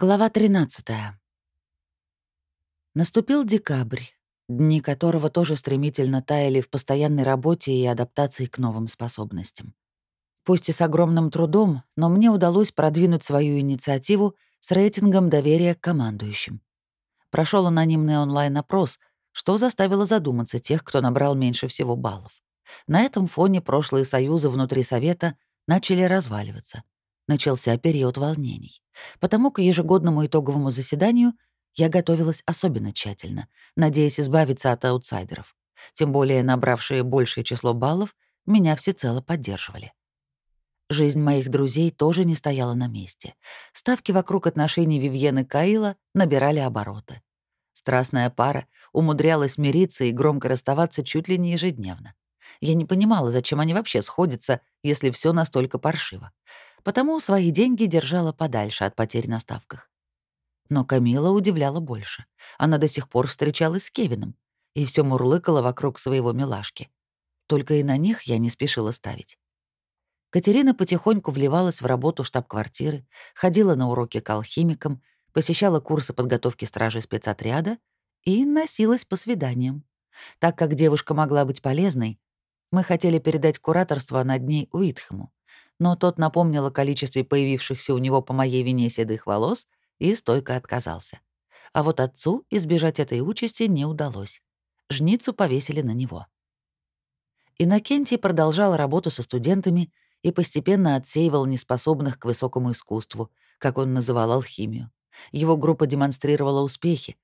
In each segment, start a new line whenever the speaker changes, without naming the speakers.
Глава 13. Наступил декабрь, дни которого тоже стремительно таяли в постоянной работе и адаптации к новым способностям. Пусть и с огромным трудом, но мне удалось продвинуть свою инициативу с рейтингом доверия к командующим. Прошел анонимный онлайн-опрос, что заставило задуматься тех, кто набрал меньше всего баллов. На этом фоне прошлые союзы внутри Совета начали разваливаться — начался период волнений. Потому к ежегодному итоговому заседанию я готовилась особенно тщательно, надеясь избавиться от аутсайдеров. Тем более набравшие большее число баллов меня всецело поддерживали. Жизнь моих друзей тоже не стояла на месте. Ставки вокруг отношений Вивьены Каила набирали обороты. Страстная пара умудрялась мириться и громко расставаться чуть ли не ежедневно. Я не понимала, зачем они вообще сходятся, если все настолько паршиво потому свои деньги держала подальше от потерь на ставках. Но Камила удивляла больше. Она до сих пор встречалась с Кевином и все мурлыкала вокруг своего милашки. Только и на них я не спешила ставить. Катерина потихоньку вливалась в работу штаб-квартиры, ходила на уроки к алхимикам, посещала курсы подготовки стражей спецотряда и носилась по свиданиям. Так как девушка могла быть полезной, мы хотели передать кураторство над ней Уитхэму но тот напомнил о количестве появившихся у него по моей вине седых волос и стойко отказался. А вот отцу избежать этой участи не удалось. Жницу повесили на него. Иннокентий продолжал работу со студентами и постепенно отсеивал неспособных к высокому искусству, как он называл алхимию. Его группа демонстрировала успехи,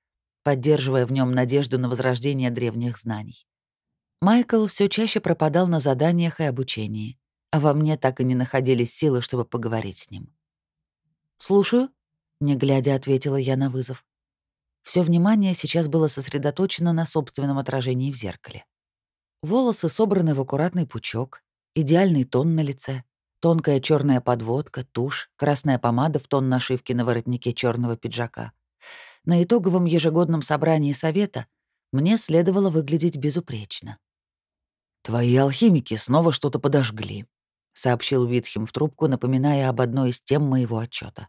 поддерживая в нем надежду на возрождение древних знаний. Майкл все чаще пропадал на заданиях и обучении а во мне так и не находились силы, чтобы поговорить с ним. «Слушаю», — не глядя ответила я на вызов. Все внимание сейчас было сосредоточено на собственном отражении в зеркале. Волосы собраны в аккуратный пучок, идеальный тон на лице, тонкая черная подводка, тушь, красная помада в тон нашивки на воротнике черного пиджака. На итоговом ежегодном собрании совета мне следовало выглядеть безупречно. «Твои алхимики снова что-то подожгли», — сообщил Витхем в трубку, напоминая об одной из тем моего отчета.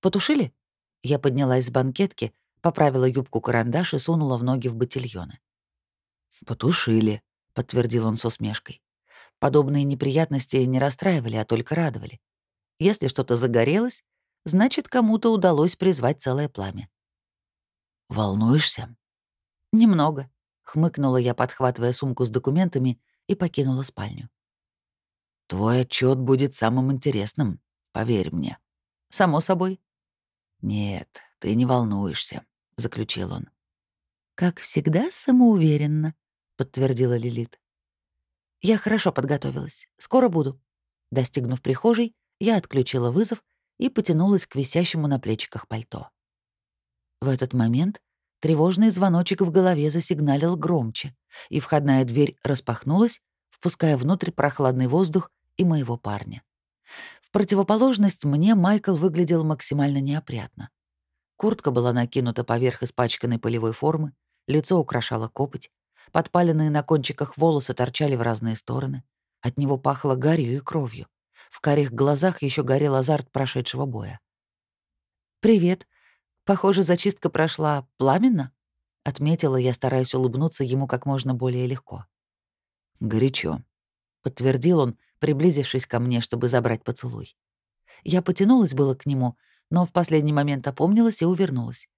«Потушили?» Я поднялась с банкетки, поправила юбку-карандаш и сунула в ноги в ботильоны. «Потушили», — подтвердил он с усмешкой. Подобные неприятности не расстраивали, а только радовали. Если что-то загорелось, значит, кому-то удалось призвать целое пламя. «Волнуешься?» «Немного», — хмыкнула я, подхватывая сумку с документами, и покинула спальню. Твой отчет будет самым интересным, поверь мне. Само собой. Нет, ты не волнуешься, заключил он. Как всегда, самоуверенно, подтвердила Лилит. Я хорошо подготовилась. Скоро буду. Достигнув прихожей, я отключила вызов и потянулась к висящему на плечиках пальто. В этот момент тревожный звоночек в голове засигналил громче, и входная дверь распахнулась, впуская внутрь прохладный воздух и моего парня. В противоположность мне Майкл выглядел максимально неопрятно. Куртка была накинута поверх испачканной полевой формы, лицо украшало копоть, подпаленные на кончиках волосы торчали в разные стороны. От него пахло гарью и кровью. В карих глазах еще горел азарт прошедшего боя. «Привет. Похоже, зачистка прошла пламенно?» — отметила я, стараясь улыбнуться ему как можно более легко. «Горячо», — подтвердил он, приблизившись ко мне, чтобы забрать поцелуй. Я потянулась было к нему, но в последний момент опомнилась и увернулась.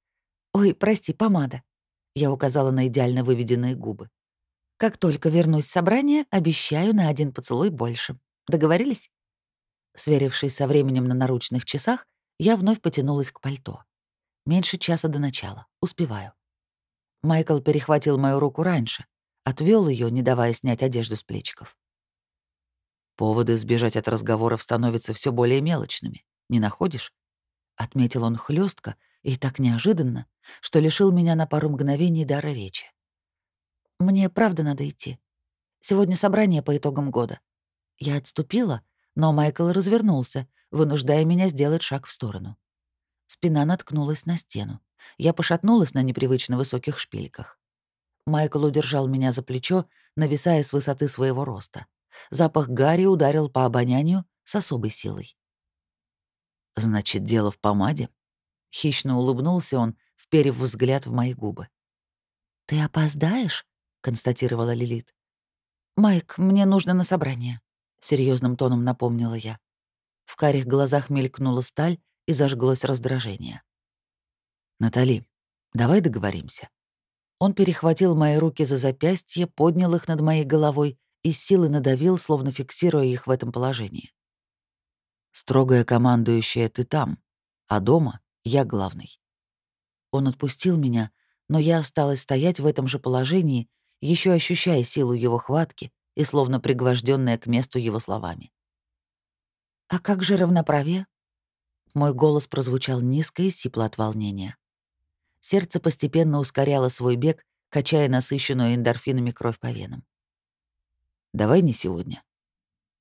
«Ой, прости, помада». Я указала на идеально выведенные губы. «Как только вернусь с собрания, обещаю на один поцелуй больше. Договорились?» Сверившись со временем на наручных часах, я вновь потянулась к пальто. Меньше часа до начала. Успеваю. Майкл перехватил мою руку раньше, отвел ее, не давая снять одежду с плечиков. Поводы сбежать от разговоров становятся все более мелочными. Не находишь? Отметил он хлестко и так неожиданно, что лишил меня на пару мгновений дара речи. Мне правда надо идти. Сегодня собрание по итогам года. Я отступила, но Майкл развернулся, вынуждая меня сделать шаг в сторону. Спина наткнулась на стену. Я пошатнулась на непривычно высоких шпильках. Майкл удержал меня за плечо, нависая с высоты своего роста. Запах гари ударил по обонянию с особой силой. «Значит, дело в помаде?» Хищно улыбнулся он, вперев взгляд в мои губы. «Ты опоздаешь?» — констатировала Лилит. «Майк, мне нужно на собрание», — серьезным тоном напомнила я. В карих глазах мелькнула сталь и зажглось раздражение. «Натали, давай договоримся». Он перехватил мои руки за запястье, поднял их над моей головой и с силой надавил, словно фиксируя их в этом положении. «Строгая командующая ты там, а дома я главный». Он отпустил меня, но я осталась стоять в этом же положении, еще ощущая силу его хватки и словно пригвожденная к месту его словами. «А как же равноправие?» Мой голос прозвучал низко и сипло от волнения. Сердце постепенно ускоряло свой бег, качая насыщенную эндорфинами кровь по венам. «Давай не сегодня».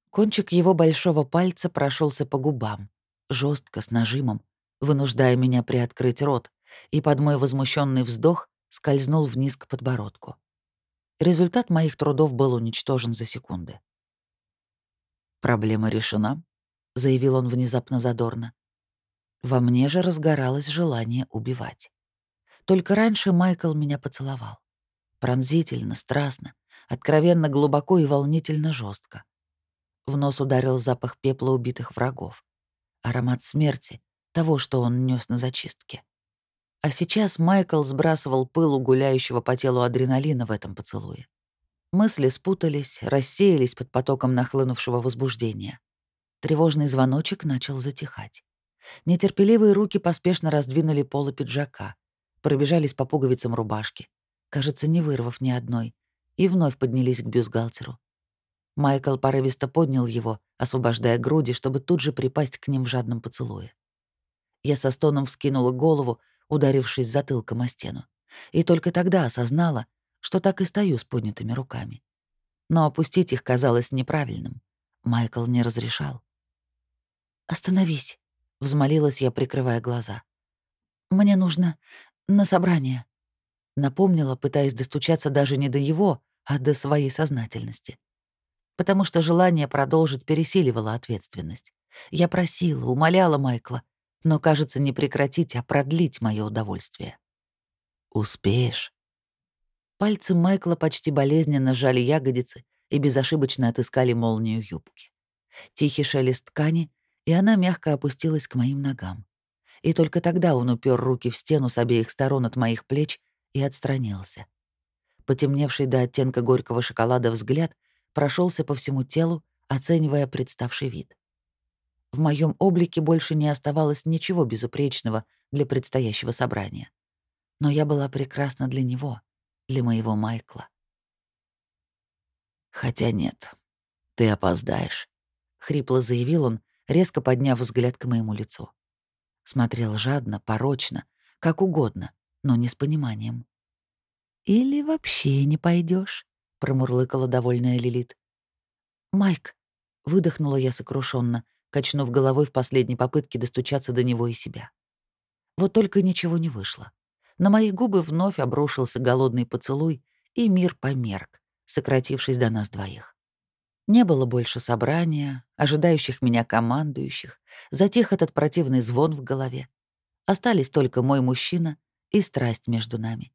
Кончик его большого пальца прошелся по губам, жестко, с нажимом, вынуждая меня приоткрыть рот, и под мой возмущенный вздох скользнул вниз к подбородку. Результат моих трудов был уничтожен за секунды. «Проблема решена», — заявил он внезапно задорно. Во мне же разгоралось желание убивать. Только раньше Майкл меня поцеловал. Пронзительно, страстно, откровенно глубоко и волнительно жестко. В нос ударил запах пепла убитых врагов. Аромат смерти, того, что он нес на зачистке. А сейчас Майкл сбрасывал пылу гуляющего по телу адреналина в этом поцелуе. Мысли спутались, рассеялись под потоком нахлынувшего возбуждения. Тревожный звоночек начал затихать. Нетерпеливые руки поспешно раздвинули полы пиджака, пробежались по пуговицам рубашки, кажется, не вырвав ни одной, и вновь поднялись к бюстгальтеру. Майкл порывисто поднял его, освобождая груди, чтобы тут же припасть к ним в жадном поцелуе. Я со стоном вскинула голову, ударившись затылком о стену, и только тогда осознала, что так и стою с поднятыми руками. Но опустить их казалось неправильным. Майкл не разрешал. «Остановись», — взмолилась я, прикрывая глаза. «Мне нужно на собрание», — напомнила, пытаясь достучаться даже не до его, а до своей сознательности. Потому что желание продолжить пересиливало ответственность. Я просила, умоляла Майкла, но, кажется, не прекратить, а продлить мое удовольствие. «Успеешь?» Пальцы Майкла почти болезненно сжали ягодицы и безошибочно отыскали молнию юбки. Тихий шелест ткани, и она мягко опустилась к моим ногам и только тогда он упер руки в стену с обеих сторон от моих плеч и отстранился. Потемневший до оттенка горького шоколада взгляд прошелся по всему телу, оценивая представший вид. В моем облике больше не оставалось ничего безупречного для предстоящего собрания. Но я была прекрасна для него, для моего Майкла. «Хотя нет, ты опоздаешь», — хрипло заявил он, резко подняв взгляд к моему лицу. Смотрел жадно, порочно, как угодно, но не с пониманием. «Или вообще не пойдешь, промурлыкала довольная Лилит. «Майк», — выдохнула я сокрушенно, качнув головой в последней попытке достучаться до него и себя. Вот только ничего не вышло. На мои губы вновь обрушился голодный поцелуй, и мир померк, сократившись до нас двоих. Не было больше собрания, ожидающих меня командующих, затих этот противный звон в голове. Остались только мой мужчина и страсть между нами.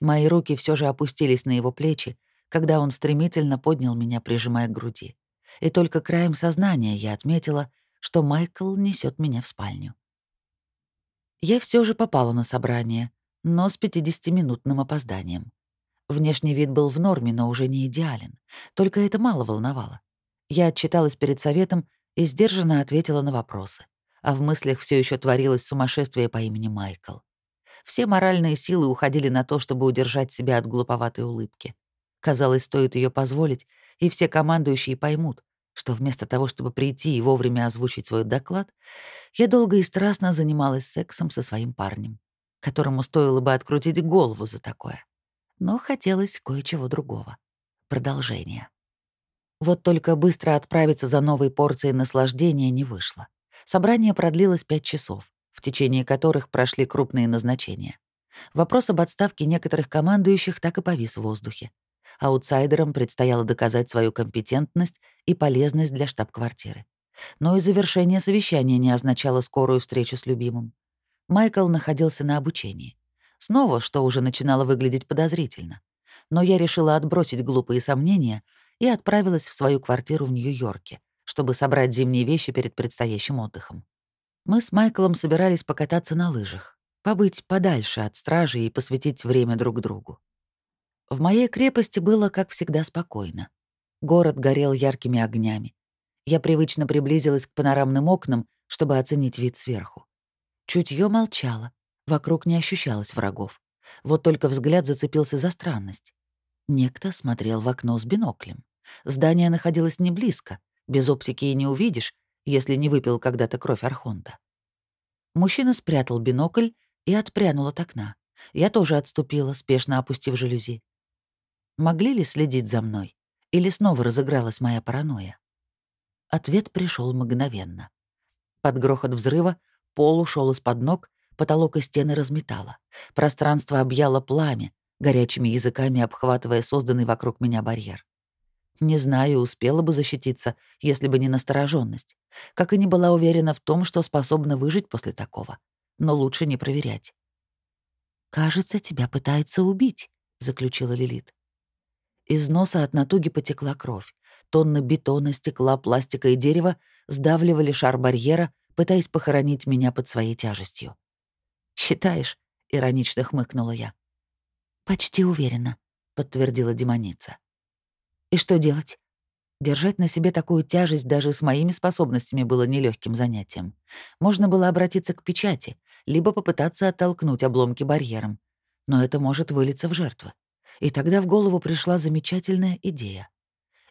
Мои руки все же опустились на его плечи, когда он стремительно поднял меня, прижимая к груди. И только краем сознания я отметила, что Майкл несет меня в спальню. Я все же попала на собрание, но с 50-минутным опозданием. Внешний вид был в норме, но уже не идеален. Только это мало волновало. Я отчиталась перед советом и сдержанно ответила на вопросы. А в мыслях все еще творилось сумасшествие по имени Майкл. Все моральные силы уходили на то, чтобы удержать себя от глуповатой улыбки. Казалось, стоит ее позволить, и все командующие поймут, что вместо того, чтобы прийти и вовремя озвучить свой доклад, я долго и страстно занималась сексом со своим парнем, которому стоило бы открутить голову за такое но хотелось кое-чего другого. Продолжения. Вот только быстро отправиться за новой порцией наслаждения не вышло. Собрание продлилось пять часов, в течение которых прошли крупные назначения. Вопрос об отставке некоторых командующих так и повис в воздухе. Аутсайдерам предстояло доказать свою компетентность и полезность для штаб-квартиры. Но и завершение совещания не означало скорую встречу с любимым. Майкл находился на обучении. Снова, что уже начинало выглядеть подозрительно. Но я решила отбросить глупые сомнения и отправилась в свою квартиру в Нью-Йорке, чтобы собрать зимние вещи перед предстоящим отдыхом. Мы с Майклом собирались покататься на лыжах, побыть подальше от стражи и посвятить время друг другу. В моей крепости было, как всегда, спокойно. Город горел яркими огнями. Я привычно приблизилась к панорамным окнам, чтобы оценить вид сверху. Чутье молчало, вокруг не ощущалось врагов. Вот только взгляд зацепился за странность. Некто смотрел в окно с биноклем. Здание находилось не близко, без оптики и не увидишь, если не выпил когда-то кровь Архонта. Мужчина спрятал бинокль и отпрянул от окна. Я тоже отступила, спешно опустив жалюзи. Могли ли следить за мной? Или снова разыгралась моя паранойя? Ответ пришел мгновенно. Под грохот взрыва пол ушел из-под ног, потолок и стены разметало. Пространство объяло пламя, горячими языками обхватывая созданный вокруг меня барьер. Не знаю, успела бы защититься, если бы не настороженность. Как и не была уверена в том, что способна выжить после такого. Но лучше не проверять. «Кажется, тебя пытаются убить», — заключила Лилит. Из носа от натуги потекла кровь. Тонны бетона, стекла, пластика и дерева сдавливали шар барьера, пытаясь похоронить меня под своей тяжестью. «Считаешь?» — иронично хмыкнула я. «Почти уверена», — подтвердила демоница. И что делать? Держать на себе такую тяжесть даже с моими способностями было нелегким занятием. Можно было обратиться к печати, либо попытаться оттолкнуть обломки барьером. Но это может вылиться в жертвы. И тогда в голову пришла замечательная идея.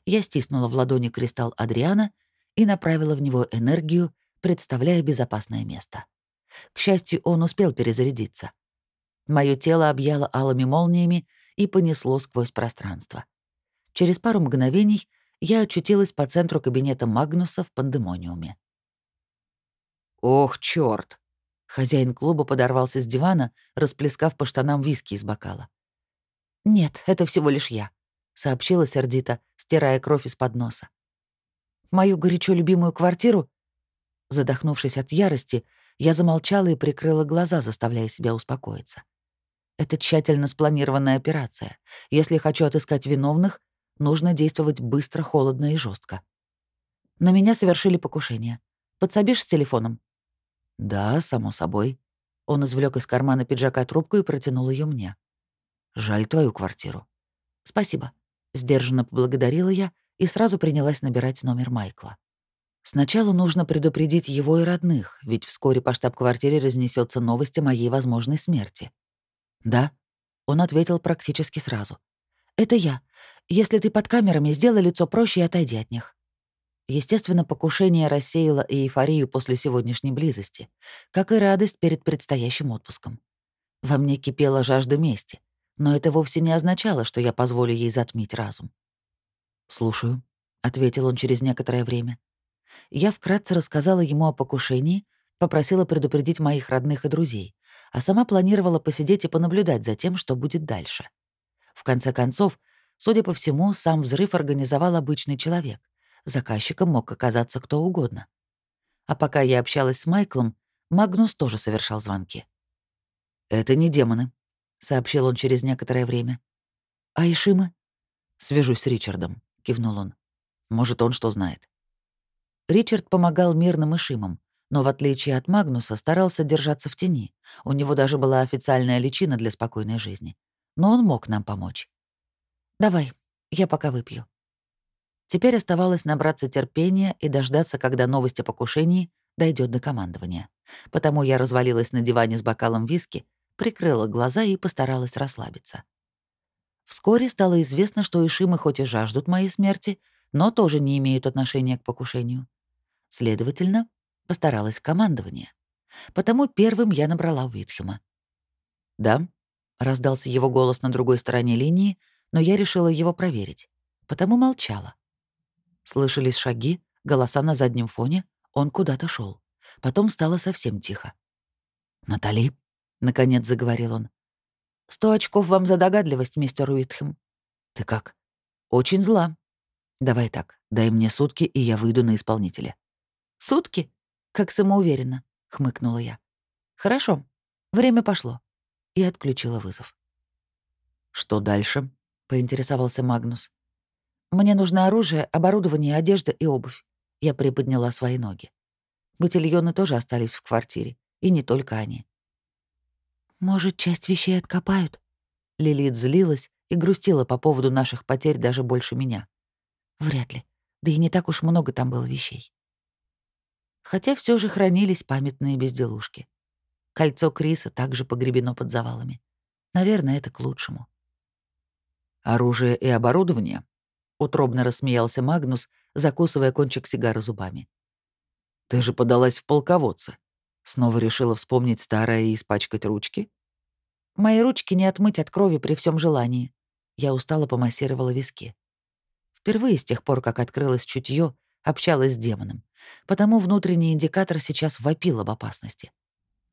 Я стиснула в ладони кристалл Адриана и направила в него энергию, представляя безопасное место. К счастью, он успел перезарядиться. Моё тело объяло алыми молниями и понесло сквозь пространство. Через пару мгновений я очутилась по центру кабинета Магнуса в пандемониуме. «Ох, чёрт!» Хозяин клуба подорвался с дивана, расплескав по штанам виски из бокала. «Нет, это всего лишь я», — сообщила сердито, стирая кровь из-под носа. «Мою горячо любимую квартиру...» Задохнувшись от ярости, я замолчала и прикрыла глаза, заставляя себя успокоиться. Это тщательно спланированная операция. Если хочу отыскать виновных, Нужно действовать быстро, холодно и жестко. На меня совершили покушение. Подсобишь с телефоном? Да, само собой. Он извлек из кармана пиджака трубку и протянул ее мне. Жаль твою квартиру. Спасибо. Сдержанно поблагодарила я и сразу принялась набирать номер Майкла. Сначала нужно предупредить его и родных, ведь вскоре по штаб-квартире разнесется новость о моей возможной смерти. Да, он ответил практически сразу. Это я. Если ты под камерами, сделай лицо проще и отойди от них. Естественно, покушение рассеяло и эйфорию после сегодняшней близости, как и радость перед предстоящим отпуском. Во мне кипела жажда мести, но это вовсе не означало, что я позволю ей затмить разум. «Слушаю», — ответил он через некоторое время. Я вкратце рассказала ему о покушении, попросила предупредить моих родных и друзей, а сама планировала посидеть и понаблюдать за тем, что будет дальше. В конце концов, Судя по всему, сам взрыв организовал обычный человек. Заказчиком мог оказаться кто угодно. А пока я общалась с Майклом, Магнус тоже совершал звонки. «Это не демоны», — сообщил он через некоторое время. «А Ишимы?» «Свяжусь с Ричардом», — кивнул он. «Может, он что знает». Ричард помогал мирным Ишимам, но, в отличие от Магнуса, старался держаться в тени. У него даже была официальная личина для спокойной жизни. Но он мог нам помочь. «Давай, я пока выпью». Теперь оставалось набраться терпения и дождаться, когда новость о покушении дойдет до командования. Потому я развалилась на диване с бокалом виски, прикрыла глаза и постаралась расслабиться. Вскоре стало известно, что Ишимы хоть и жаждут моей смерти, но тоже не имеют отношения к покушению. Следовательно, постаралась командование. Потому первым я набрала Уитхема. «Да», — раздался его голос на другой стороне линии, но я решила его проверить, потому молчала. Слышались шаги, голоса на заднем фоне, он куда-то шел. Потом стало совсем тихо. «Натали», — наконец заговорил он. «Сто очков вам за догадливость, мистер Уитхэм». «Ты как?» «Очень зла». «Давай так, дай мне сутки, и я выйду на исполнителя». «Сутки? Как самоуверенно», — хмыкнула я. «Хорошо, Время пошло. И отключила вызов.
«Что дальше?» — поинтересовался Магнус.
«Мне нужно оружие, оборудование, одежда и обувь». Я приподняла свои ноги. Ботильоны тоже остались в квартире. И не только они. «Может, часть вещей откопают?» Лилит злилась и грустила по поводу наших потерь даже больше меня. Вряд ли. Да и не так уж много там было вещей. Хотя все же хранились памятные безделушки. Кольцо Криса также погребено под завалами. Наверное, это к лучшему.
«Оружие и оборудование?» — утробно рассмеялся Магнус, закусывая кончик сигары зубами. «Ты же подалась в полководцы. Снова решила вспомнить старое и испачкать ручки?»
«Мои ручки не отмыть от крови при всем желании». Я устало помассировала виски. Впервые с тех пор, как открылось чутье, общалась с демоном. Потому внутренний индикатор сейчас вопил об опасности.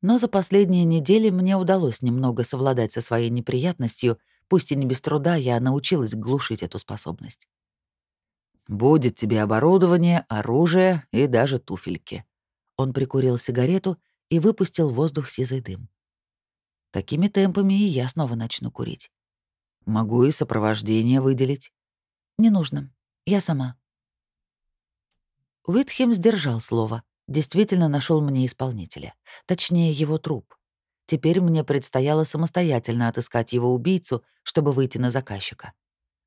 Но за последние недели мне удалось немного совладать со своей неприятностью, пусть и не без труда я научилась глушить эту способность.
«Будет тебе оборудование, оружие и даже туфельки». Он прикурил сигарету и выпустил воздух сизый дым.
Такими темпами и я снова начну курить.
Могу и сопровождение выделить.
Не нужно. Я сама. Уитхем сдержал слово. Действительно нашел мне исполнителя. Точнее, его труп. Теперь мне предстояло самостоятельно отыскать его убийцу, чтобы выйти на заказчика.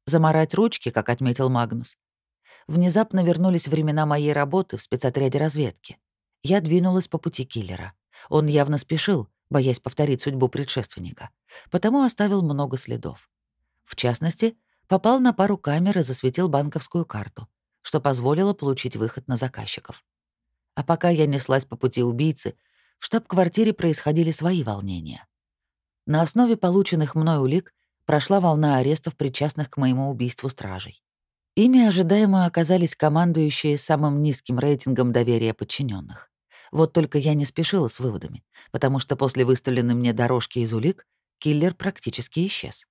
Заморать ручки, как отметил Магнус. Внезапно вернулись времена моей работы в спецотряде разведки. Я двинулась по пути киллера. Он явно спешил, боясь повторить судьбу предшественника, потому оставил много следов. В частности, попал на пару камер и засветил банковскую карту, что позволило получить выход на заказчиков. А пока я неслась по пути убийцы, в штаб-квартире происходили свои волнения. На основе полученных мной улик прошла волна арестов, причастных к моему убийству стражей. Ими ожидаемо оказались командующие самым низким рейтингом доверия подчиненных. Вот только я не спешила с выводами, потому что после выставленной мне дорожки из улик киллер практически исчез.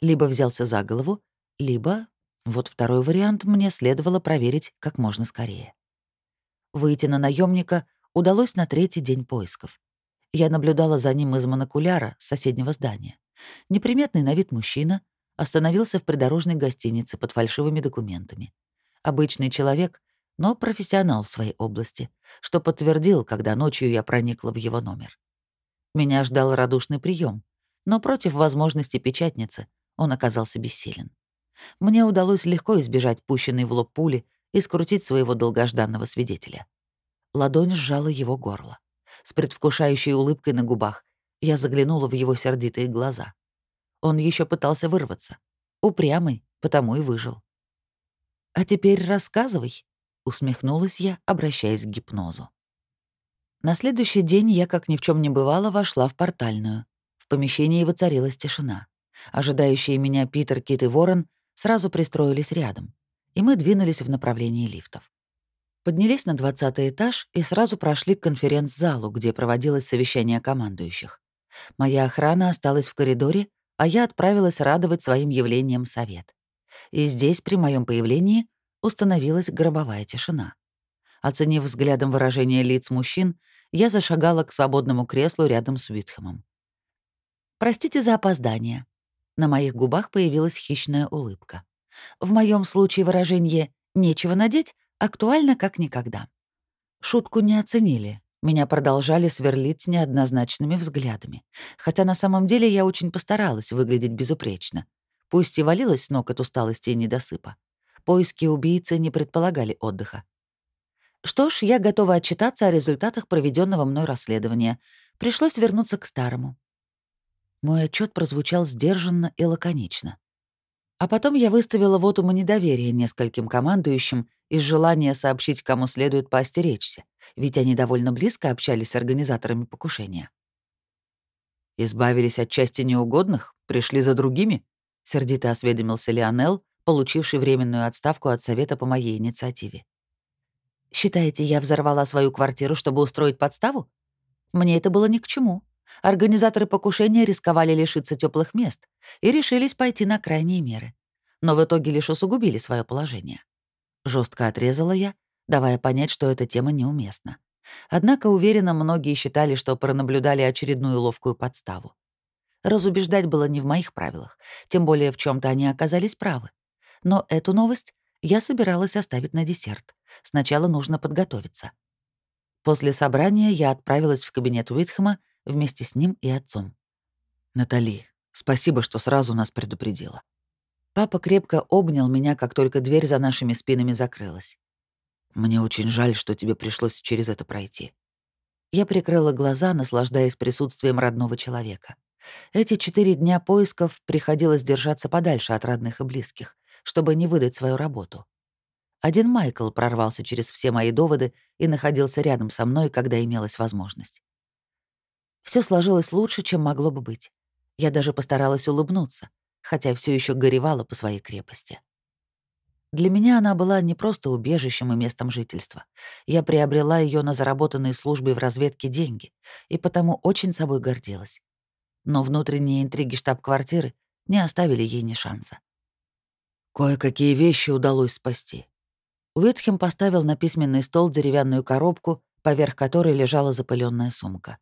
Либо взялся за голову, либо, вот второй вариант, мне следовало проверить как можно скорее. Выйти на наемника удалось на третий день поисков. Я наблюдала за ним из монокуляра соседнего здания. Неприметный на вид мужчина остановился в придорожной гостинице под фальшивыми документами. Обычный человек, но профессионал в своей области, что подтвердил, когда ночью я проникла в его номер. Меня ждал радушный прием, но против возможности печатницы он оказался бессилен. Мне удалось легко избежать пущенной в лоб пули и скрутить своего долгожданного свидетеля. Ладонь сжала его горло. С предвкушающей улыбкой на губах я заглянула в его сердитые глаза. Он еще пытался вырваться. Упрямый, потому и выжил. «А теперь рассказывай», — усмехнулась я, обращаясь к гипнозу. На следующий день я, как ни в чем не бывало, вошла в портальную. В помещении воцарилась тишина. Ожидающие меня Питер, Кит и Ворон сразу пристроились рядом, и мы двинулись в направлении лифтов. Поднялись на двадцатый этаж и сразу прошли к конференц-залу, где проводилось совещание командующих. Моя охрана осталась в коридоре, а я отправилась радовать своим явлением совет. И здесь, при моем появлении, установилась гробовая тишина. Оценив взглядом выражение лиц мужчин, я зашагала к свободному креслу рядом с Уитхэмом. «Простите за опоздание», на моих губах появилась хищная улыбка. В моем случае выражение «нечего надеть» актуально как никогда. Шутку не оценили. Меня продолжали сверлить неоднозначными взглядами. Хотя на самом деле я очень постаралась выглядеть безупречно. Пусть и валилась с ног от усталости и недосыпа. Поиски убийцы не предполагали отдыха. Что ж, я готова отчитаться о результатах проведенного мной расследования. Пришлось вернуться к старому. Мой отчет прозвучал сдержанно и лаконично. А потом я выставила вотуму недоверия нескольким командующим из желания сообщить, кому следует поостеречься, ведь они довольно близко общались с организаторами покушения.
«Избавились от части неугодных? Пришли за другими?» — сердито осведомился Леонел, получивший временную отставку от Совета по моей инициативе.
«Считаете, я взорвала свою квартиру, чтобы устроить подставу? Мне это было ни к чему. Организаторы покушения рисковали лишиться теплых мест и решились пойти на крайние меры. Но в итоге лишь усугубили свое положение. Жестко отрезала я, давая понять, что эта тема неуместна. Однако, уверенно, многие считали, что пронаблюдали очередную ловкую подставу. Разубеждать было не в моих правилах, тем более в чем то они оказались правы. Но эту новость я собиралась оставить на десерт. Сначала нужно подготовиться. После собрания я отправилась в кабинет Уитхэма вместе с ним и отцом.
«Натали, спасибо, что сразу нас предупредила».
Папа крепко обнял меня, как только дверь за нашими спинами закрылась.
«Мне очень жаль, что тебе пришлось через это пройти».
Я прикрыла глаза, наслаждаясь присутствием родного человека. Эти четыре дня поисков приходилось держаться подальше от родных и близких, чтобы не выдать свою работу. Один Майкл прорвался через все мои доводы и находился рядом со мной, когда имелась возможность. Все сложилось лучше, чем могло бы быть. Я даже постаралась улыбнуться, хотя все еще горевала по своей крепости. Для меня она была не просто убежищем и местом жительства. Я приобрела ее на заработанные службой в разведке деньги, и потому очень собой гордилась. Но внутренние интриги штаб-квартиры не оставили ей ни шанса.
Кое-какие вещи удалось спасти.
Уитхем поставил на письменный стол деревянную коробку, поверх которой лежала запыленная сумка.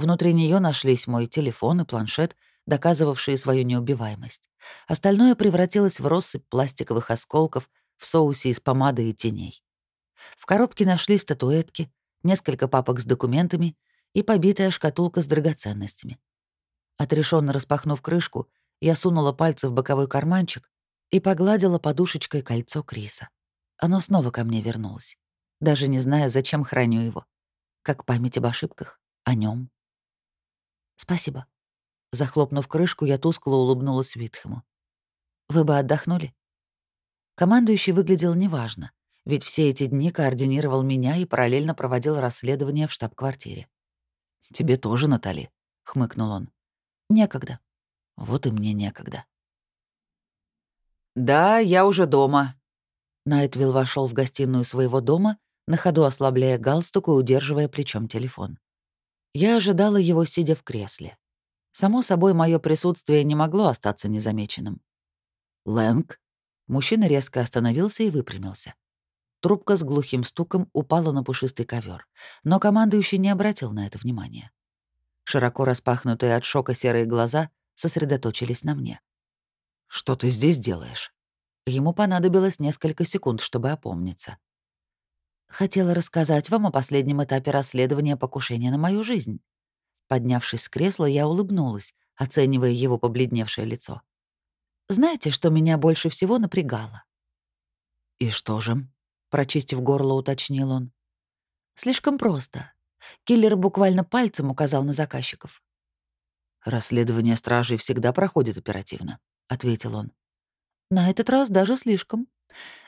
Внутри нее нашлись мой телефон и планшет, доказывавшие свою неубиваемость. Остальное превратилось в россыпь пластиковых осколков в соусе из помады и теней. В коробке нашлись статуэтки, несколько папок с документами и побитая шкатулка с драгоценностями. Отрешенно распахнув крышку, я сунула пальцы в боковой карманчик и погладила подушечкой кольцо Криса. Оно снова ко мне вернулось, даже не зная, зачем храню его. Как память об ошибках, о нем. Спасибо. Захлопнув крышку, я тускло улыбнулась Витхему. Вы бы отдохнули? Командующий выглядел неважно, ведь все эти дни координировал меня и параллельно проводил расследование в штаб-квартире.
«Тебе тоже, Натали?» — хмыкнул он.
«Некогда».
«Вот и мне некогда».
«Да, я уже дома», Найтвилл вошел в гостиную своего дома, на ходу ослабляя галстук и удерживая плечом телефон. Я ожидала его, сидя в кресле. Само собой, мое присутствие не могло остаться незамеченным.
«Лэнг?»
Мужчина резко остановился и выпрямился. Трубка с глухим стуком упала на пушистый ковер, но командующий не обратил на это внимания. Широко распахнутые от шока серые глаза сосредоточились на мне.
«Что ты здесь делаешь?»
Ему понадобилось несколько секунд, чтобы опомниться. Хотела рассказать вам о последнем этапе расследования покушения на мою жизнь. Поднявшись с кресла, я улыбнулась, оценивая его побледневшее лицо. Знаете, что меня больше всего напрягало?
«И что же?»
— прочистив горло, уточнил он. «Слишком просто. Киллер буквально пальцем указал на заказчиков».
«Расследование стражей всегда проходит оперативно», — ответил он.
На этот раз даже слишком.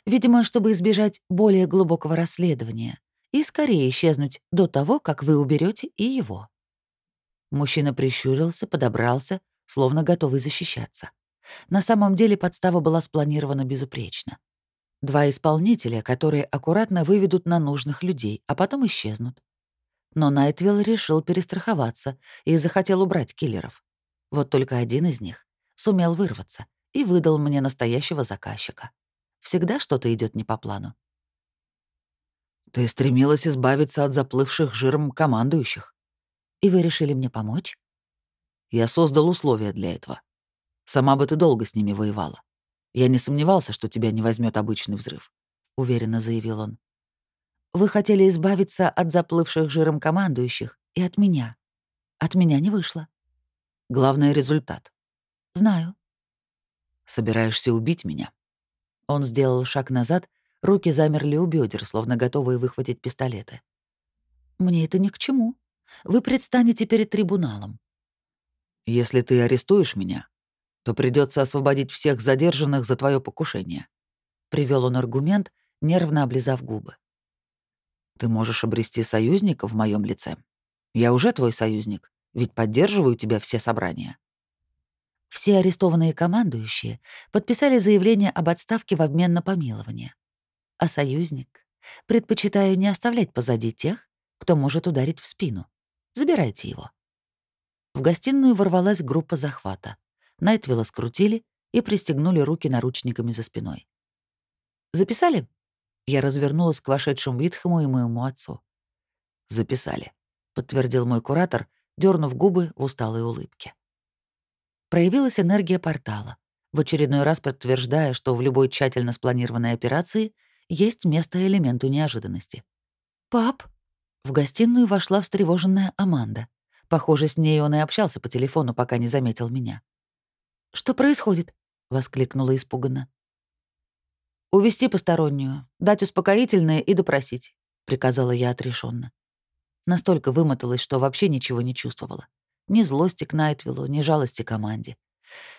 Видимо, чтобы избежать более глубокого расследования и скорее исчезнуть до того, как вы уберете и его. Мужчина прищурился, подобрался, словно готовый защищаться. На самом деле подстава была спланирована безупречно. Два исполнителя, которые аккуратно выведут на нужных людей, а потом исчезнут. Но Найтвилл решил перестраховаться и захотел убрать киллеров. Вот только один из них сумел вырваться и выдал мне настоящего заказчика. Всегда что-то идет не по плану.
Ты стремилась избавиться от заплывших жиром командующих.
И вы решили мне помочь?
Я создал условия для этого. Сама бы ты долго с ними воевала. Я не сомневался, что тебя не возьмет обычный взрыв, уверенно заявил он.
Вы хотели избавиться от заплывших жиром командующих и от меня. От меня не вышло.
Главный результат.
Знаю.
Собираешься убить меня?»
Он сделал шаг назад, руки замерли у бедер, словно готовые выхватить пистолеты. «Мне это ни к чему. Вы предстанете перед трибуналом».
«Если ты арестуешь меня, то придется освободить всех задержанных за твое покушение», — привел он аргумент, нервно облизав губы. «Ты можешь обрести союзника в моем лице. Я уже твой союзник, ведь поддерживаю тебя все собрания.
Все арестованные командующие подписали заявление об отставке в обмен на помилование. А союзник? Предпочитаю не оставлять позади тех, кто может ударить в спину. Забирайте его. В гостиную ворвалась группа захвата. Найтвилла скрутили и пристегнули руки наручниками за спиной. «Записали?» Я развернулась к вошедшему Витхему и моему отцу.
Записали, подтвердил мой куратор, дернув губы в усталой улыбке.
Проявилась энергия портала, в очередной раз подтверждая, что в любой тщательно спланированной операции есть место элементу неожиданности. «Пап!» В гостиную вошла встревоженная Аманда. Похоже, с ней он и общался по телефону, пока не заметил меня. «Что происходит?» — воскликнула испуганно. «Увести постороннюю, дать успокоительное и допросить», — приказала я отрешенно. Настолько вымоталась, что вообще ничего не чувствовала. Ни злости к Найтвиллу, ни жалости команде.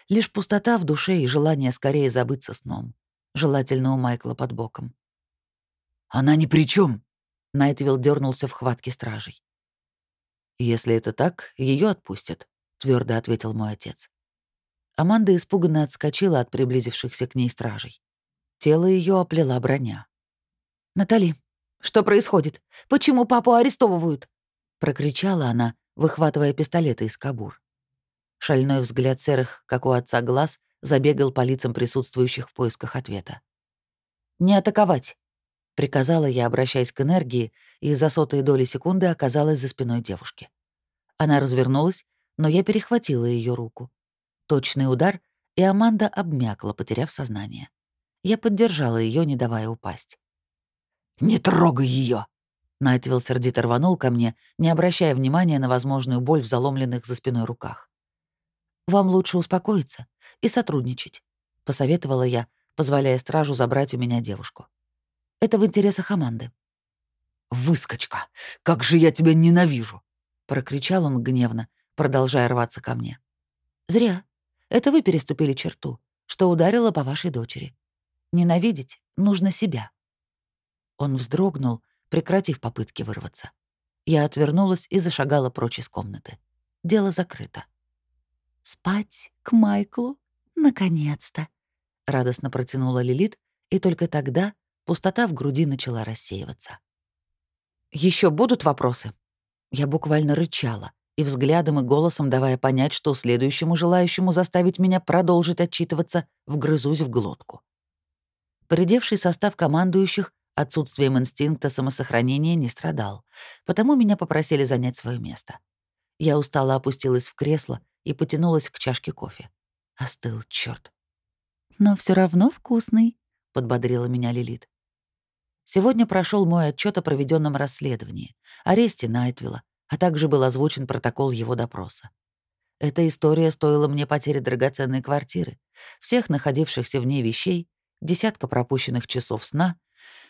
Лишь пустота в душе и желание скорее забыться сном. Желательно у Майкла под боком.
«Она ни при чем,
Найтвилл дернулся в хватке стражей.
«Если это так, ее отпустят», — твердо ответил мой отец.
Аманда испуганно отскочила от приблизившихся к ней стражей. Тело ее оплела броня. «Натали, что происходит? Почему папу арестовывают?» — прокричала она, выхватывая пистолеты из кобур. Шальной взгляд серых, как у отца глаз, забегал по лицам присутствующих в поисках ответа. «Не атаковать!» — приказала я, обращаясь к энергии, и за сотые доли секунды оказалась за спиной девушки. Она развернулась, но я перехватила ее руку. Точный удар, и Аманда обмякла, потеряв сознание. Я поддержала ее, не давая упасть.
«Не трогай ее!
Найтвилл сердито рванул ко мне, не обращая внимания на возможную боль в заломленных за спиной руках. «Вам лучше успокоиться и сотрудничать», — посоветовала я, позволяя стражу забрать у меня девушку. Это в интересах Аманды.
«Выскочка! Как же я тебя ненавижу!»
— прокричал он гневно, продолжая рваться ко мне. «Зря. Это вы переступили черту, что ударило по вашей дочери. Ненавидеть нужно себя». Он вздрогнул, прекратив попытки вырваться. Я отвернулась и зашагала прочь из комнаты. Дело закрыто. «Спать к Майклу? Наконец-то!» — радостно протянула Лилит, и только тогда Пустота в груди начала рассеиваться. Еще будут вопросы?» Я буквально рычала, и взглядом и голосом давая понять, что следующему желающему заставить меня продолжить отчитываться, вгрызусь в глотку. Придевший состав командующих отсутствием инстинкта самосохранения не страдал, потому меня попросили занять свое место. Я устало опустилась в кресло и потянулась к чашке кофе. Остыл, черт. «Но все равно вкусный», — подбодрила меня Лилит. Сегодня прошел мой отчет о проведенном расследовании, аресте Найтвилла, а также был озвучен протокол его допроса. Эта история стоила мне потери драгоценной квартиры, всех находившихся в ней вещей, десятка пропущенных часов сна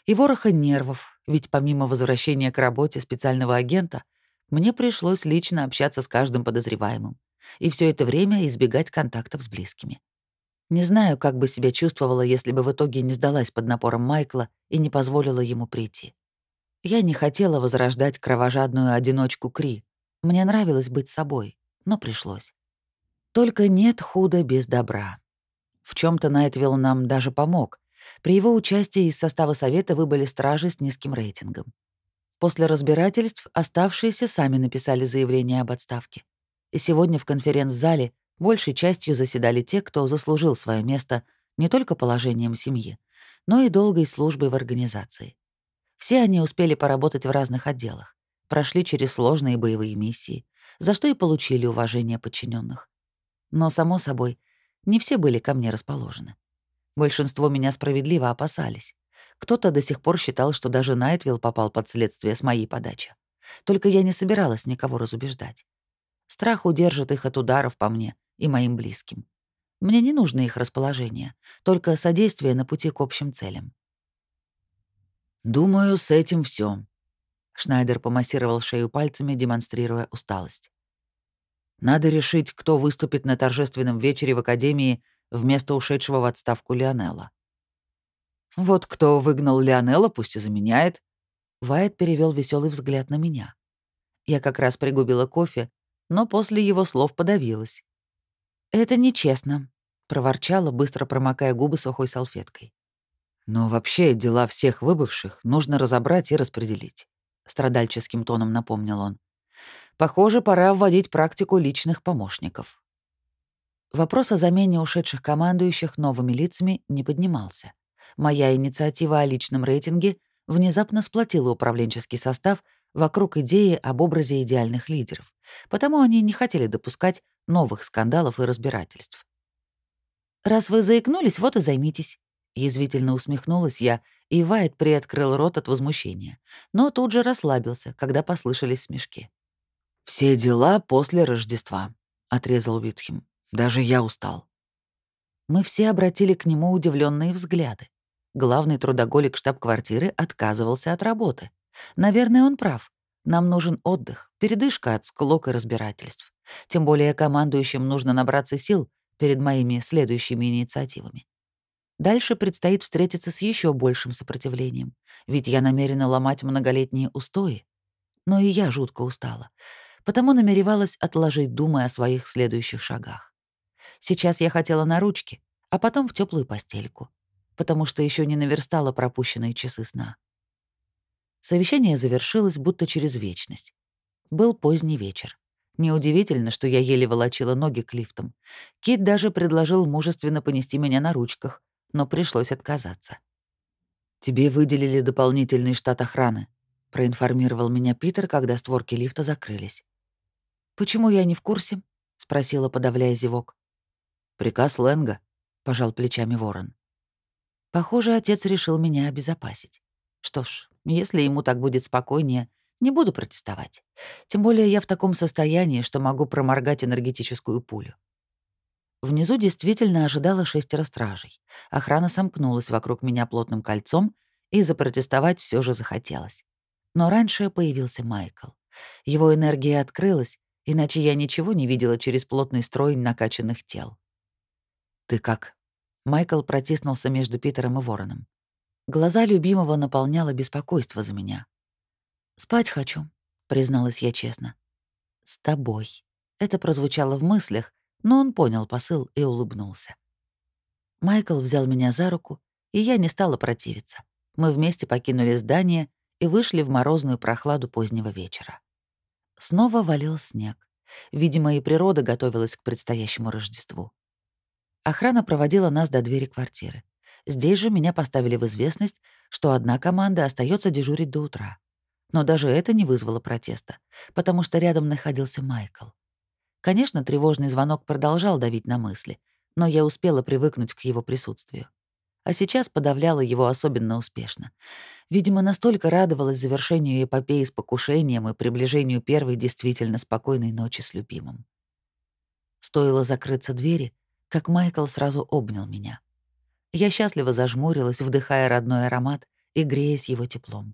и вороха нервов, ведь помимо возвращения к работе специального агента, мне пришлось лично общаться с каждым подозреваемым и все это время избегать контактов с близкими. Не знаю, как бы себя чувствовала, если бы в итоге не сдалась под напором Майкла и не позволила ему прийти. Я не хотела возрождать кровожадную одиночку Кри. Мне нравилось быть собой, но пришлось. Только нет худа без добра. В чем то Найтвилл нам даже помог. При его участии из состава совета выбыли стражи с низким рейтингом. После разбирательств оставшиеся сами написали заявление об отставке. И сегодня в конференц-зале Большей частью заседали те, кто заслужил свое место не только положением семьи, но и долгой службой в организации. Все они успели поработать в разных отделах, прошли через сложные боевые миссии, за что и получили уважение подчиненных. Но, само собой, не все были ко мне расположены. Большинство меня справедливо опасались. Кто-то до сих пор считал, что даже Найтвилл попал под следствие с моей подачи. Только я не собиралась никого разубеждать. Страх удержит их от ударов по мне, и моим близким. Мне не нужно их расположение, только содействие на пути к общим целям.
«Думаю, с этим все.
Шнайдер помассировал шею пальцами, демонстрируя усталость.
«Надо решить, кто выступит на торжественном вечере в Академии вместо ушедшего в отставку Лионелла. Вот кто выгнал Лионелла, пусть и заменяет».
Вайт перевел веселый взгляд на меня. Я как раз пригубила кофе, но после его слов подавилась. «Это нечестно», — проворчала, быстро промокая губы сухой салфеткой.
«Но вообще дела всех выбывших нужно разобрать и распределить», — страдальческим тоном напомнил он. «Похоже, пора вводить практику личных помощников».
Вопрос о замене ушедших командующих новыми лицами не поднимался. Моя инициатива о личном рейтинге внезапно сплотила управленческий состав, вокруг идеи об образе идеальных лидеров, потому они не хотели допускать новых скандалов и разбирательств. «Раз вы заикнулись, вот и займитесь», — язвительно усмехнулась я, и Вайт приоткрыл рот от возмущения, но тут же расслабился, когда послышались смешки.
«Все дела после Рождества», — отрезал Витхем. «Даже я устал».
Мы все обратили к нему удивленные взгляды. Главный трудоголик штаб-квартиры отказывался от работы. Наверное, он прав. Нам нужен отдых, передышка от склок и разбирательств. Тем более командующим нужно набраться сил перед моими следующими инициативами. Дальше предстоит встретиться с еще большим сопротивлением, ведь я намерена ломать многолетние устои. Но и я жутко устала, потому намеревалась отложить думы о своих следующих шагах. Сейчас я хотела на ручки, а потом в теплую постельку, потому что еще не наверстала пропущенные часы сна. Совещание завершилось будто через вечность. Был поздний вечер. Неудивительно, что я еле волочила ноги к лифтам. Кит даже предложил мужественно понести меня на ручках, но пришлось отказаться.
«Тебе выделили дополнительный штат охраны», — проинформировал меня Питер, когда створки лифта закрылись.
«Почему я не в курсе?» — спросила, подавляя зевок.
«Приказ Лэнга», — пожал плечами ворон.
Похоже, отец решил меня обезопасить. Что ж, если ему так будет спокойнее, не буду протестовать. Тем более я в таком состоянии, что могу проморгать энергетическую пулю. Внизу действительно ожидало шестеро стражей. Охрана сомкнулась вокруг меня плотным кольцом, и запротестовать все же захотелось. Но раньше появился Майкл. Его энергия открылась, иначе я ничего не видела через плотный строй накачанных тел.
«Ты как?»
Майкл протиснулся между Питером и Вороном. Глаза любимого наполняло беспокойство за меня. «Спать хочу», — призналась я честно. «С тобой». Это прозвучало в мыслях, но он понял посыл и улыбнулся. Майкл взял меня за руку, и я не стала противиться. Мы вместе покинули здание и вышли в морозную прохладу позднего вечера. Снова валил снег. Видимо, и природа готовилась к предстоящему Рождеству. Охрана проводила нас до двери квартиры. Здесь же меня поставили в известность, что одна команда остается дежурить до утра. Но даже это не вызвало протеста, потому что рядом находился Майкл. Конечно, тревожный звонок продолжал давить на мысли, но я успела привыкнуть к его присутствию. А сейчас подавляла его особенно успешно. Видимо, настолько радовалась завершению эпопеи с покушением и приближению первой действительно спокойной ночи с любимым. Стоило закрыться двери, как Майкл сразу обнял меня. Я счастливо зажмурилась, вдыхая родной аромат и греясь его теплом.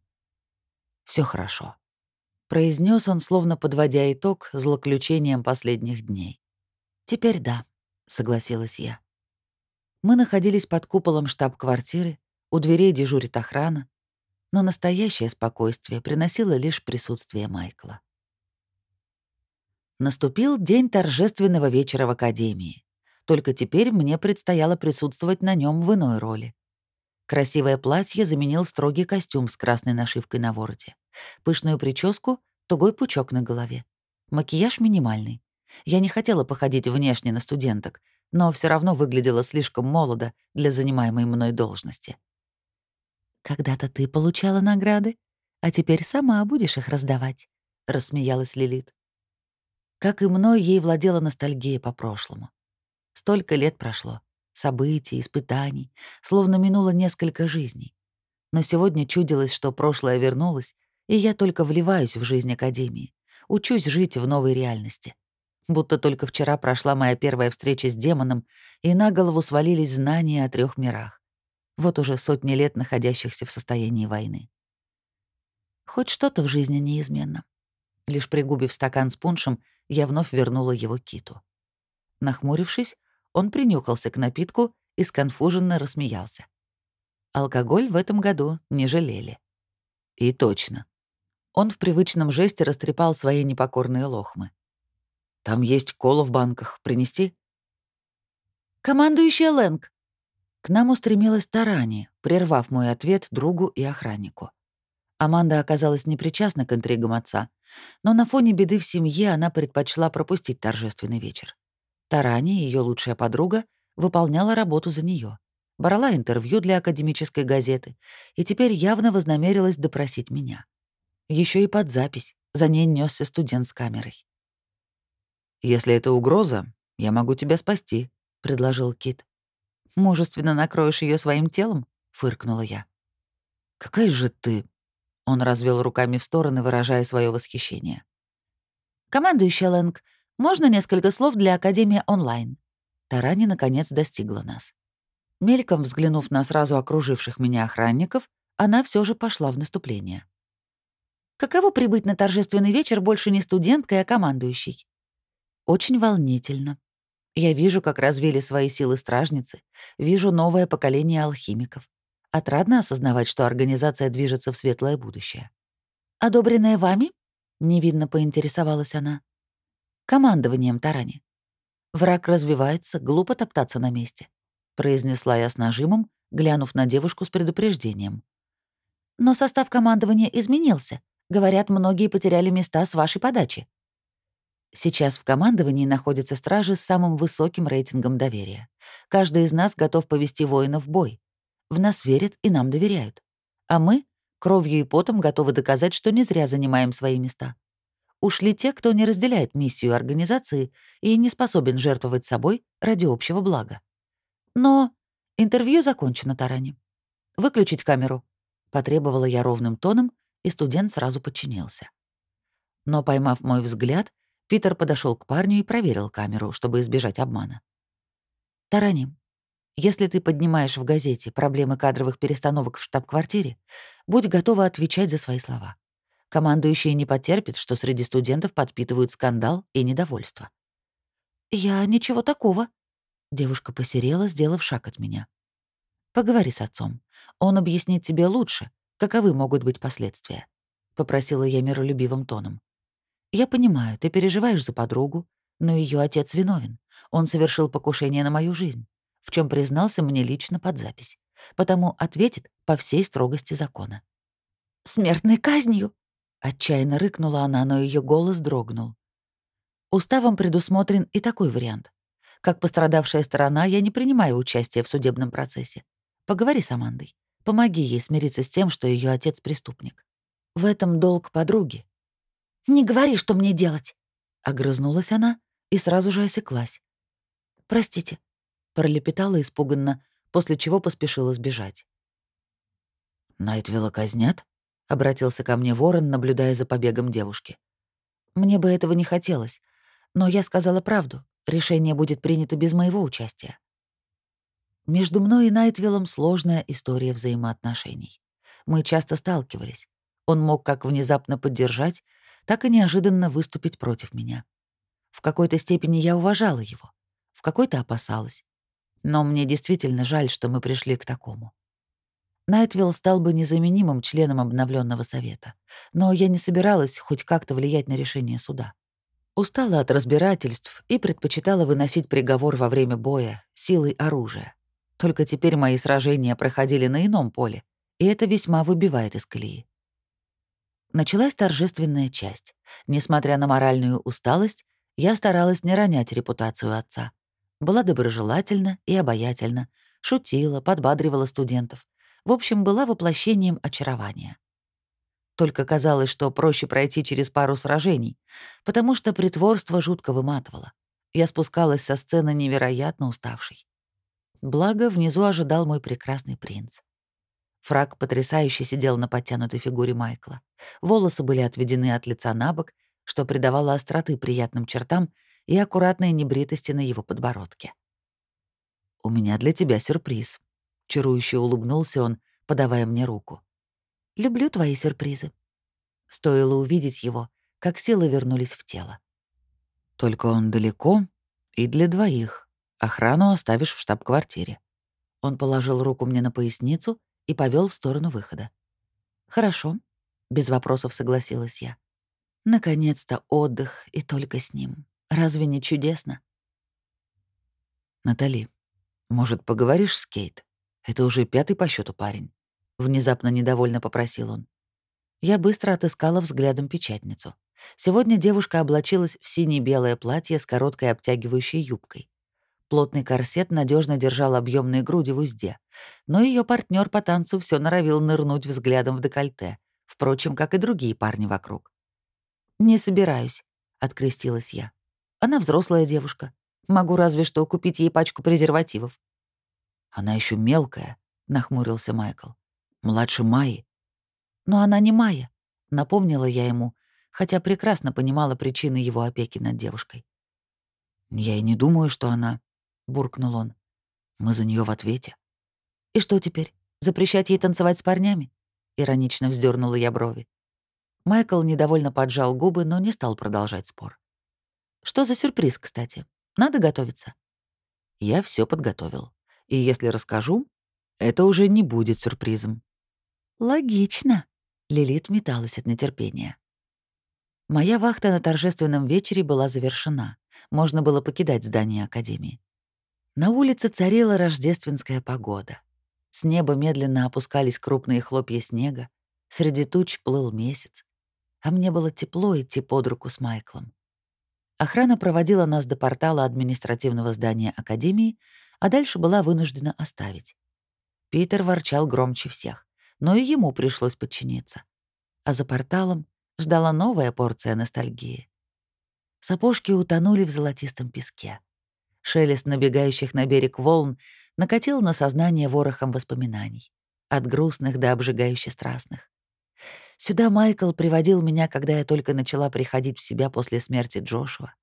Все хорошо», — произнес он, словно подводя итог злоключением последних дней. «Теперь да», — согласилась я. Мы находились под куполом штаб-квартиры, у дверей дежурит охрана, но настоящее спокойствие приносило лишь присутствие Майкла. Наступил день торжественного вечера в Академии. Только теперь мне предстояло присутствовать на нем в иной роли. Красивое платье заменил строгий костюм с красной нашивкой на вороте. Пышную прическу — тугой пучок на голове. Макияж минимальный. Я не хотела походить внешне на студенток, но все равно выглядела слишком молодо для занимаемой мной должности. «Когда-то ты получала награды, а теперь сама будешь их раздавать», — рассмеялась Лилит. Как и мной, ей владела ностальгия по прошлому. Столько лет прошло. Событий, испытаний. Словно минуло несколько жизней. Но сегодня чудилось, что прошлое вернулось, и я только вливаюсь в жизнь Академии. Учусь жить в новой реальности. Будто только вчера прошла моя первая встреча с демоном, и на голову свалились знания о трех мирах. Вот уже сотни лет находящихся в состоянии войны. Хоть что-то в жизни неизменно. Лишь пригубив стакан с пуншем, я вновь вернула его киту. Нахмурившись, он принюхался к напитку и сконфуженно рассмеялся. Алкоголь в этом году не жалели. И точно. Он в привычном жесте растрепал свои непокорные лохмы. «Там есть кола в банках. Принести?» «Командующая Лэнг!» К нам устремилась Тарани, прервав мой ответ другу и охраннику. Аманда оказалась непричастна к интригам отца, но на фоне беды в семье она предпочла пропустить торжественный вечер. Тарани, ее лучшая подруга, выполняла работу за нее, брала интервью для академической газеты и теперь явно вознамерилась допросить меня. Еще и под запись. За ней несся студент с камерой.
«Если это угроза, я могу тебя спасти», — предложил Кит.
«Мужественно накроешь ее своим телом?» — фыркнула я.
«Какая же ты...» — он развел руками в стороны, выражая свое восхищение.
«Командующий Лэнг, можно несколько слов для Академии онлайн?» Тарани, наконец, достигла нас. Мельком взглянув на сразу окруживших меня охранников, она все же пошла в наступление. «Каково прибыть на торжественный вечер больше не студенткой, а командующей?» «Очень волнительно. Я вижу, как развили свои силы стражницы, вижу новое поколение алхимиков. Отрадно осознавать, что организация движется в светлое будущее. «Одобренная вами?» — невидно поинтересовалась она. «Командованием Тарани. Враг развивается, глупо топтаться на месте», — произнесла я с нажимом, глянув на девушку с предупреждением. «Но состав командования изменился. Говорят, многие потеряли места с вашей подачи». Сейчас в командовании находятся стражи с самым высоким рейтингом доверия. Каждый из нас готов повести воина в бой. В нас верят и нам доверяют. А мы кровью и потом готовы доказать, что не зря занимаем свои места. Ушли те, кто не разделяет миссию организации и не способен жертвовать собой ради общего блага. Но интервью закончено, Тарани. «Выключить камеру», — потребовала я ровным тоном, и студент сразу подчинился. Но, поймав мой взгляд, Питер подошел к парню и проверил камеру, чтобы избежать обмана. «Тарани, если ты поднимаешь в газете проблемы кадровых перестановок в штаб-квартире, будь готова отвечать за свои слова. Командующий не потерпит, что среди студентов подпитывают скандал и недовольство. «Я ничего такого». Девушка посерела, сделав шаг от меня. «Поговори с отцом. Он объяснит тебе лучше, каковы могут быть последствия», — попросила я миролюбивым тоном. «Я понимаю, ты переживаешь за подругу, но ее отец виновен. Он совершил покушение на мою жизнь, в чем признался мне лично под запись, потому ответит по всей строгости закона». «Смертной казнью?» Отчаянно рыкнула она, но ее голос дрогнул. Уставом предусмотрен и такой вариант. Как пострадавшая сторона, я не принимаю участия в судебном процессе. Поговори с Амандой. Помоги ей смириться с тем, что ее отец преступник. В этом долг подруги. «Не говори, что мне делать!» Огрызнулась она и сразу же осеклась. «Простите», — пролепетала испуганно, после чего поспешила сбежать.
«Найтвилла казнят?» — обратился ко мне ворон, наблюдая за побегом девушки.
«Мне бы этого не хотелось, но я сказала правду. Решение будет принято без моего участия». Между мной и Найтвиллом сложная история взаимоотношений. Мы часто сталкивались. Он мог как внезапно поддержать, так и неожиданно выступить против меня. В какой-то степени я уважала его, в какой-то опасалась. Но мне действительно жаль, что мы пришли к такому. Найтвилл стал бы незаменимым членом обновленного совета, но я не собиралась хоть как-то влиять на решение суда. Устала от разбирательств и предпочитала выносить приговор во время боя, силой оружия. Только теперь мои сражения проходили на ином поле, и это весьма выбивает из колеи. Началась торжественная часть. Несмотря на моральную усталость, я старалась не ронять репутацию отца. Была доброжелательна и обаятельна, шутила, подбадривала студентов, в общем, была воплощением очарования. Только казалось, что проще пройти через пару сражений, потому что притворство жутко выматывало. Я спускалась со сцены невероятно уставшей. Благо, внизу ожидал мой прекрасный принц. Фраг потрясающе сидел на подтянутой фигуре Майкла. Волосы были отведены от лица на бок, что придавало остроты приятным чертам и аккуратной небритости на его подбородке. «У меня для тебя сюрприз», Чарующе улыбнулся он, подавая мне руку. «Люблю твои сюрпризы». Стоило увидеть его, как силы вернулись в тело.
«Только он далеко и для двоих. Охрану оставишь в штаб-квартире».
Он положил руку мне на поясницу и повел в сторону выхода. «Хорошо», — без вопросов согласилась я. «Наконец-то отдых, и только с ним. Разве не чудесно?»
«Натали, может, поговоришь с Кейт?» Это уже пятый по счету парень. Внезапно недовольно попросил он.
Я быстро отыскала взглядом печатницу. Сегодня девушка облачилась в сине-белое платье с короткой обтягивающей юбкой. Плотный корсет надежно держал объемные груди в узде, но ее партнер по танцу все норовил нырнуть взглядом в декольте, впрочем, как и другие парни вокруг. «Не собираюсь», — открестилась я. «Она взрослая девушка. Могу разве что купить ей пачку презервативов».
«Она еще мелкая», — нахмурился Майкл. «Младше Майи».
«Но она не Майя», — напомнила я ему, хотя прекрасно понимала причины его опеки над девушкой.
«Я и не думаю, что она...» — буркнул он. «Мы за нее в ответе».
«И что теперь? Запрещать ей танцевать с парнями?» — иронично вздернула я брови. Майкл недовольно поджал губы, но не стал продолжать спор. «Что за сюрприз, кстати? Надо готовиться?»
«Я все подготовил. И если расскажу, это уже не будет сюрпризом».
«Логично», — Лилит металась от нетерпения. Моя вахта на торжественном вечере была завершена. Можно было покидать здание Академии. На улице царила рождественская погода. С неба медленно опускались крупные хлопья снега, среди туч плыл месяц а мне было тепло идти под руку с Майклом. Охрана проводила нас до портала административного здания Академии, а дальше была вынуждена оставить. Питер ворчал громче всех, но и ему пришлось подчиниться. А за порталом ждала новая порция ностальгии. Сапожки утонули в золотистом песке. Шелест набегающих на берег волн накатил на сознание ворохом воспоминаний, от грустных до обжигающе страстных. Сюда Майкл приводил меня, когда я только начала приходить в себя после смерти Джошуа.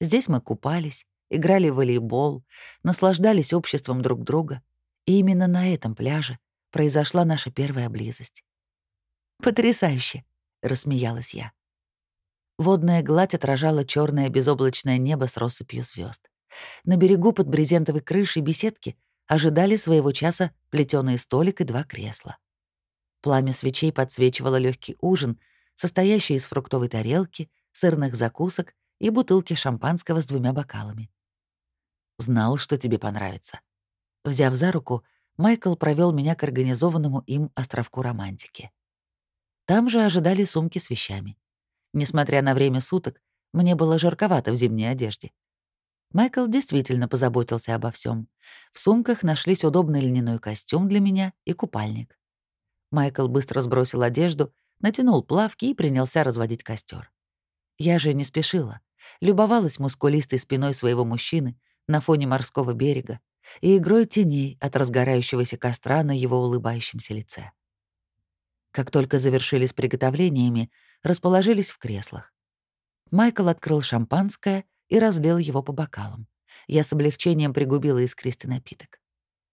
Здесь мы купались, играли в волейбол, наслаждались обществом друг друга. И именно на этом пляже произошла наша первая близость. «Потрясающе!» — рассмеялась я. Водная гладь отражала черное безоблачное небо с россыпью звезд. На берегу под брезентовой крышей беседки ожидали своего часа плетёный столик и два кресла. Пламя свечей подсвечивало легкий ужин, состоящий из фруктовой тарелки, сырных закусок и бутылки шампанского с двумя бокалами. Знал, что тебе понравится. Взяв за руку, Майкл провел меня к организованному им островку романтики. Там же ожидали сумки с вещами. Несмотря на время суток, мне было жарковато в зимней одежде. Майкл действительно позаботился обо всем. В сумках нашлись удобный льняной костюм для меня и купальник. Майкл быстро сбросил одежду, натянул плавки и принялся разводить костер. Я же не спешила, любовалась мускулистой спиной своего мужчины на фоне морского берега и игрой теней от разгорающегося костра на его улыбающемся лице. Как только завершили с приготовлениями, расположились в креслах. Майкл открыл шампанское и разлил его по бокалам. Я с облегчением пригубила искристый напиток.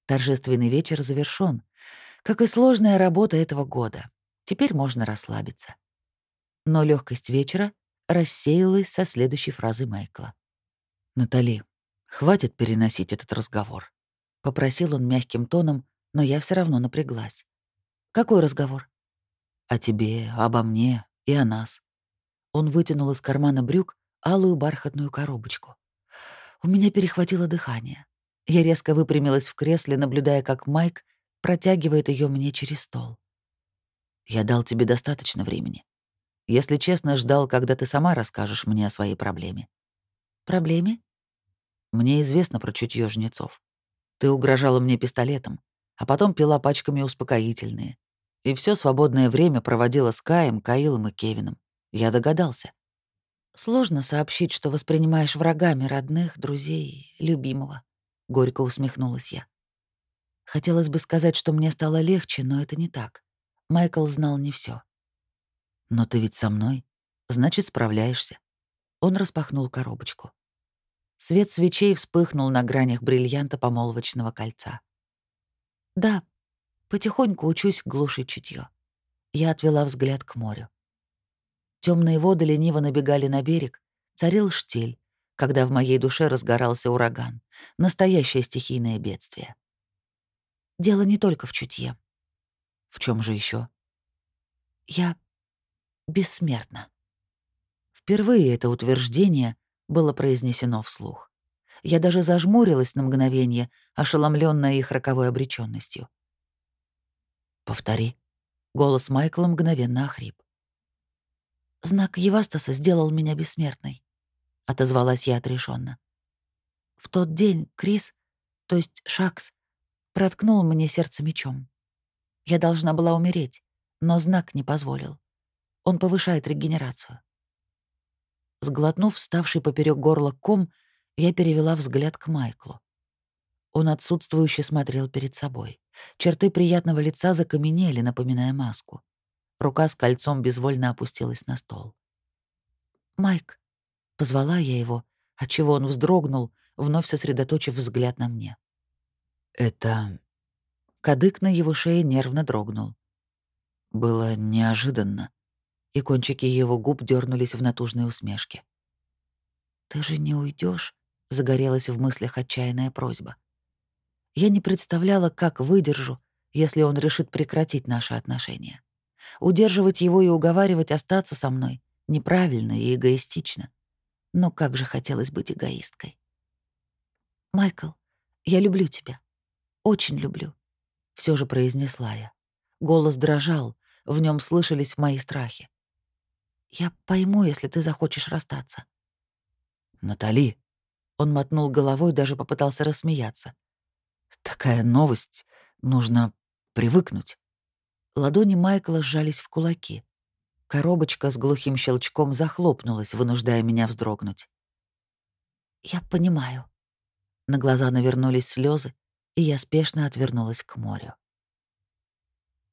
Торжественный вечер завершён, как и сложная работа этого года. Теперь можно расслабиться. Но легкость вечера рассеялась со следующей фразы Майкла.
«Натали, хватит переносить этот разговор», — попросил он мягким тоном, но я все равно напряглась.
«Какой разговор?»
«О тебе, обо мне и о нас». Он вытянул из кармана брюк алую бархатную коробочку. У меня перехватило дыхание. Я резко выпрямилась в кресле, наблюдая, как Майк протягивает ее мне через стол. «Я дал тебе достаточно времени. Если честно, ждал, когда ты сама расскажешь мне о своей проблеме».
«Проблеме?»
«Мне известно про чутье жнецов. Ты угрожала мне пистолетом, а потом пила пачками успокоительные. И все свободное время проводила с Каем, Каилом и Кевином. Я догадался.
Сложно сообщить, что воспринимаешь врагами родных, друзей, любимого. Горько усмехнулась я. Хотелось бы сказать, что мне стало легче, но это не так. Майкл знал не все.
«Но ты ведь со мной. Значит, справляешься».
Он распахнул коробочку. Свет свечей вспыхнул на гранях бриллианта помолвочного кольца. «Да, потихоньку учусь глушить чутье. Я отвела взгляд к морю. Темные воды лениво набегали на берег, царил штиль, когда в моей душе разгорался ураган, настоящее стихийное бедствие. Дело не только в чутье.
В чем же еще?
Я бессмертна. Впервые это утверждение было произнесено вслух. Я даже зажмурилась на мгновение, ошеломленная их роковой обреченностью.
«Повтори».
Голос Майкла мгновенно охрип. «Знак Евастаса сделал меня бессмертной», — отозвалась я отрешенно. «В тот день Крис, то есть Шакс, проткнул мне сердце мечом. Я должна была умереть, Но знак не позволил. Он повышает регенерацию. Сглотнув вставший поперек горла ком, я перевела взгляд к Майклу. Он отсутствующе смотрел перед собой. Черты приятного лица закаменели, напоминая маску. Рука с кольцом безвольно опустилась на стол. «Майк», — позвала я его, отчего он вздрогнул, вновь сосредоточив взгляд на мне.
«Это...»
Кадык на его шее нервно дрогнул.
Было неожиданно, и кончики его губ дернулись в натужной усмешке.
«Ты же не уйдешь? загорелась в мыслях отчаянная просьба. Я не представляла, как выдержу, если он решит прекратить наши отношения. Удерживать его и уговаривать остаться со мной неправильно и эгоистично. Но как же хотелось быть эгоисткой. «Майкл, я люблю тебя. Очень люблю», — все же произнесла я. Голос дрожал, в нем слышались мои страхи. «Я пойму, если ты захочешь расстаться».
«Натали», — он мотнул головой, даже попытался рассмеяться. «Такая новость. Нужно привыкнуть».
Ладони Майкла сжались в кулаки. Коробочка с глухим щелчком захлопнулась, вынуждая меня вздрогнуть. «Я понимаю». На глаза навернулись слезы, и я спешно отвернулась к морю.